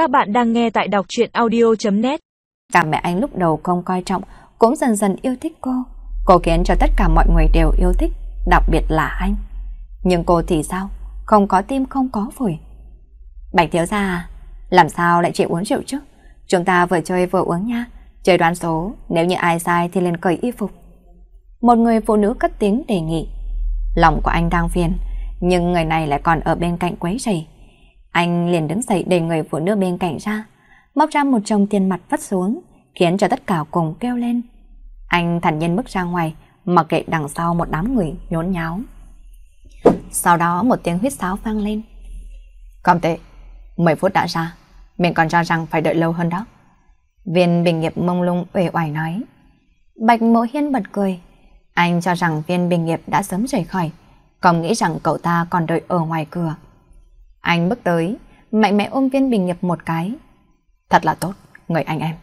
Các bạn đang nghe tại đọc truyện audio.net Cả mẹ anh lúc đầu không coi trọng, cũng dần dần yêu thích cô. Cô khiến cho tất cả mọi người đều yêu thích, đặc biệt là anh. Nhưng cô thì sao? Không có tim không có phổi. Bạch thiếu gia à, làm sao lại chịu uống rượu chứ? Chúng ta vừa chơi vừa uống nha. Chơi đoán số, nếu như ai sai thì lên cởi y phục. Một người phụ nữ cất tiếng đề nghị. Lòng của anh đang phiền, nhưng người này lại còn ở bên cạnh quấy rầy. Anh liền đứng dậy để người phụ nữ bên cạnh ra, móc ra một chồng tiền mặt vất xuống, khiến cho tất cả cùng kêu lên. Anh thản nhiên bước ra ngoài, mặc kệ đằng sau một đám người nhốn nháo. Sau đó một tiếng huyết sáo vang lên. Không tệ, 10 phút đã ra, mình còn cho rằng phải đợi lâu hơn đó. Viên bình nghiệp mông lung uể oải nói. Bạch Mộ Hiên bật cười. Anh cho rằng viên bình nghiệp đã sớm rời khỏi, còn nghĩ rằng cậu ta còn đợi ở ngoài cửa. Anh bước tới, mạnh mẽ ôm viên bình nghiệp một cái. Thật là tốt, người anh em.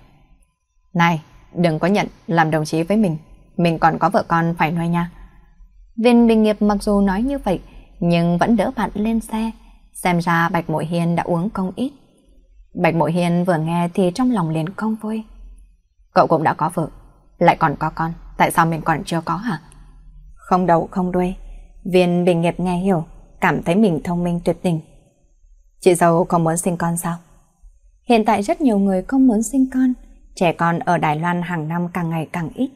Này, đừng có nhận làm đồng chí với mình, mình còn có vợ con phải nuôi nha. Viên bình nghiệp mặc dù nói như vậy, nhưng vẫn đỡ bạn lên xe, xem ra Bạch Mội Hiên đã uống không ít. Bạch Mội Hiên vừa nghe thì trong lòng liền không vui. Cậu cũng đã có vợ, lại còn có con, tại sao mình còn chưa có hả? Không đầu không đuôi, viên bình nghiệp nghe hiểu, cảm thấy mình thông minh tuyệt tình. Chị dâu không muốn sinh con sao? Hiện tại rất nhiều người không muốn sinh con, trẻ con ở Đài Loan hàng năm càng ngày càng ít.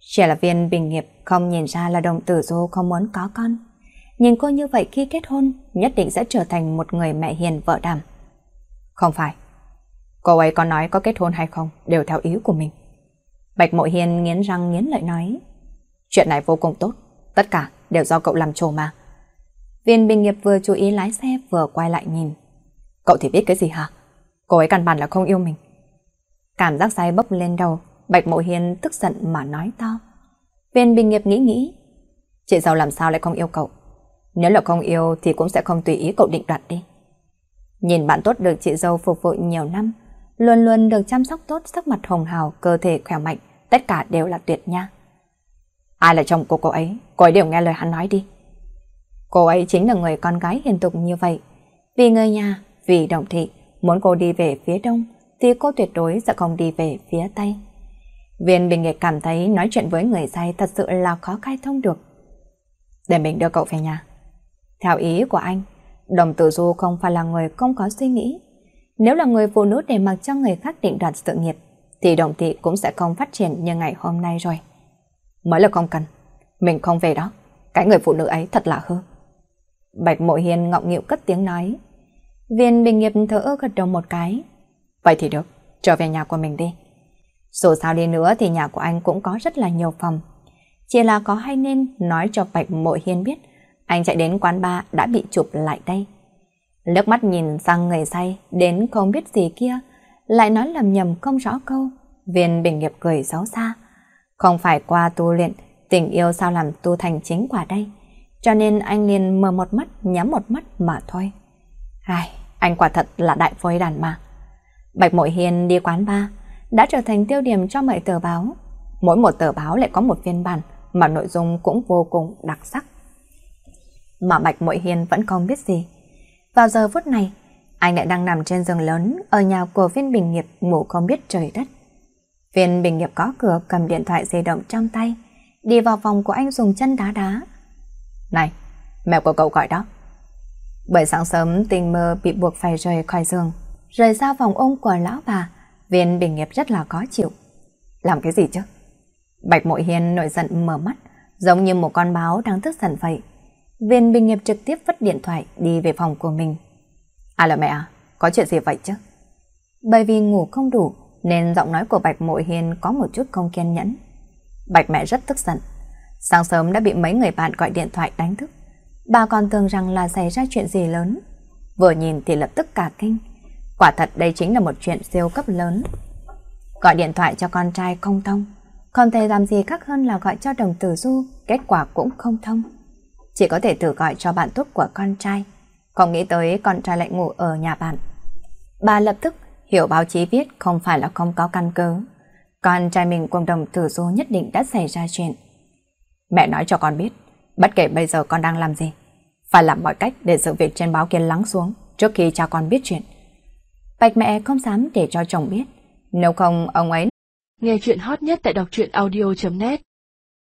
trẻ là viên bình nghiệp không nhìn ra là đồng tử du không muốn có con. Nhìn cô như vậy khi kết hôn, nhất định sẽ trở thành một người mẹ hiền vợ đảm. Không phải. Cô ấy có nói có kết hôn hay không, đều theo ý của mình. Bạch Mộ Hiền nghiến răng nghiến lợi nói. Chuyện này vô cùng tốt, tất cả đều do cậu làm trồ mà. Viên bình nghiệp vừa chú ý lái xe vừa quay lại nhìn. Cậu thì biết cái gì hả? Cô ấy căn bản là không yêu mình. Cảm giác say bốc lên đầu, Bạch Mộ Hiên tức giận mà nói to. Viên bình nghiệp nghĩ nghĩ. Chị giàu làm sao lại không yêu cậu? Nếu là không yêu thì cũng sẽ không tùy ý cậu định đoạt đi. Nhìn bạn tốt được chị dâu phục vụ nhiều năm, luôn luôn được chăm sóc tốt sắc mặt hồng hào, cơ thể khỏe mạnh, tất cả đều là tuyệt nha. Ai là chồng của cô ấy, cô ấy đều nghe lời hắn nói đi. Cô ấy chính là người con gái hiền tục như vậy. Vì người nhà, vì đồng thị, muốn cô đi về phía đông, thì cô tuyệt đối sẽ không đi về phía tây. Viên Bình nghệ cảm thấy nói chuyện với người say thật sự là khó khai thông được. Để mình đưa cậu về nhà. Theo ý của anh, đồng tử du không phải là người không có suy nghĩ. Nếu là người phụ nữ để mặc cho người khác định đoạt sự nghiệp, thì đồng thị cũng sẽ không phát triển như ngày hôm nay rồi. Mới là không cần, mình không về đó. Cái người phụ nữ ấy thật là hư. Bạch Mộ Hiền ngọng nghịu cất tiếng nói. Viên bình nghiệp thở gật đầu một cái. Vậy thì được, trở về nhà của mình đi. Dù sao đi nữa thì nhà của anh cũng có rất là nhiều phòng. Chỉ là có hay nên nói cho Bạch Mộ Hiên biết anh chạy đến quán bar đã bị chụp lại đây. Lớp mắt nhìn sang người say đến không biết gì kia lại nói lầm nhầm không rõ câu. Viên bình nghiệp cười xấu xa. Không phải qua tu luyện tình yêu sao làm tu thành chính quả đây cho nên anh liền mở một mắt, nhắm một mắt mà thôi. Ai, anh quả thật là đại phôi đàn mà. Bạch Mội Hiền đi quán ba, đã trở thành tiêu điểm cho mọi tờ báo. Mỗi một tờ báo lại có một phiên bản mà nội dung cũng vô cùng đặc sắc. Mà Bạch Mội Hiền vẫn không biết gì. Vào giờ phút này, anh lại đang nằm trên giường lớn ở nhà của viên bình nghiệp ngủ không biết trời đất. Viên bình nghiệp có cửa cầm điện thoại di động trong tay, đi vào phòng của anh dùng chân đá đá, này, mẹ của cậu gọi đó. Bởi sáng sớm tình mơ bị buộc phải rời khỏi giường, rời ra phòng ôm của lão bà, viên bình nghiệp rất là khó chịu. Làm cái gì chứ? Bạch Mội Hiền nổi giận mở mắt, giống như một con báo đang tức giận vậy. Viên bình nghiệp trực tiếp vứt điện thoại đi về phòng của mình. À là mẹ à, có chuyện gì vậy chứ? Bởi vì ngủ không đủ nên giọng nói của Bạch Mội Hiền có một chút không kiên nhẫn. Bạch mẹ rất tức giận, Sáng sớm đã bị mấy người bạn gọi điện thoại đánh thức. Bà còn tưởng rằng là xảy ra chuyện gì lớn. Vừa nhìn thì lập tức cả kinh. Quả thật đây chính là một chuyện siêu cấp lớn. Gọi điện thoại cho con trai không thông. Không thể làm gì khác hơn là gọi cho đồng tử du, kết quả cũng không thông. Chỉ có thể thử gọi cho bạn tốt của con trai. Không nghĩ tới con trai lại ngủ ở nhà bạn. Bà lập tức hiểu báo chí viết không phải là không có căn cứ. Con trai mình cùng đồng tử du nhất định đã xảy ra chuyện. Mẹ nói cho con biết, bất kể bây giờ con đang làm gì, phải làm mọi cách để sự việc trên báo kia lắng xuống trước khi cha con biết chuyện. Bạch mẹ không dám để cho chồng biết. Nếu không, ông ấy... Nghe chuyện hot nhất tại đọc truyện audio.net